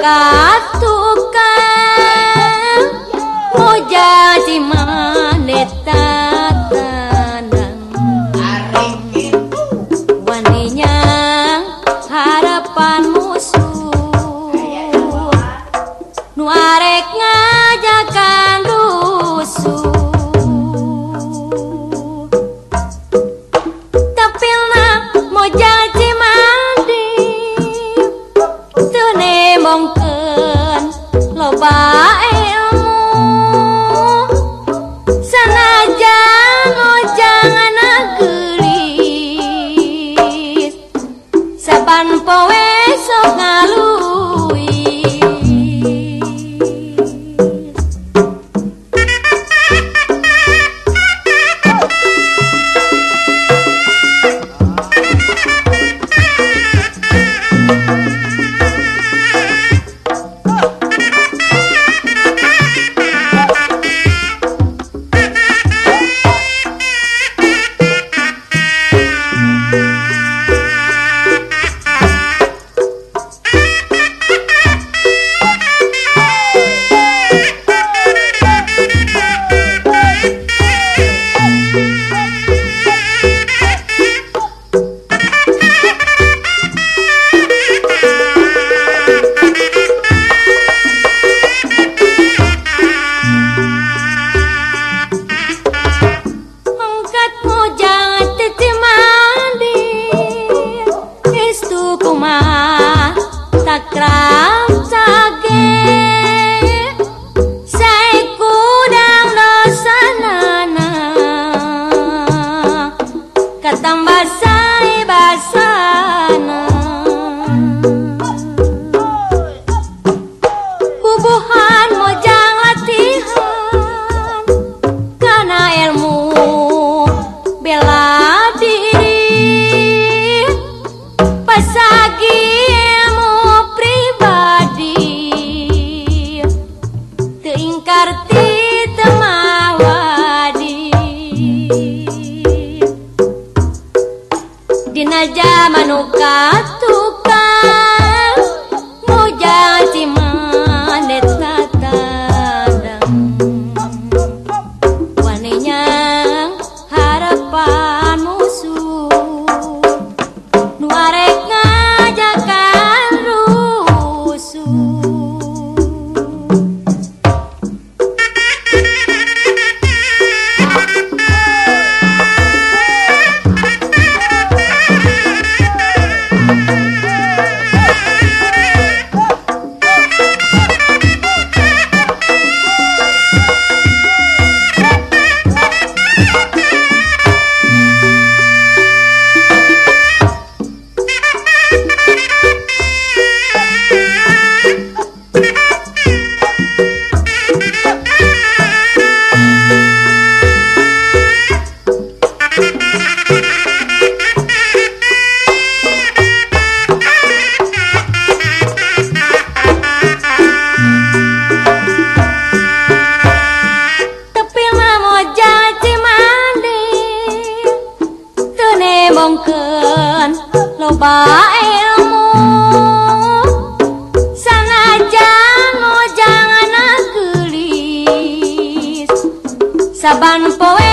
katukan. Moja si maneta pesagimu pribadi teingkar ti temawadi dina jaman nu tukang bailmu. Sanajan jangan gelis. Saban poe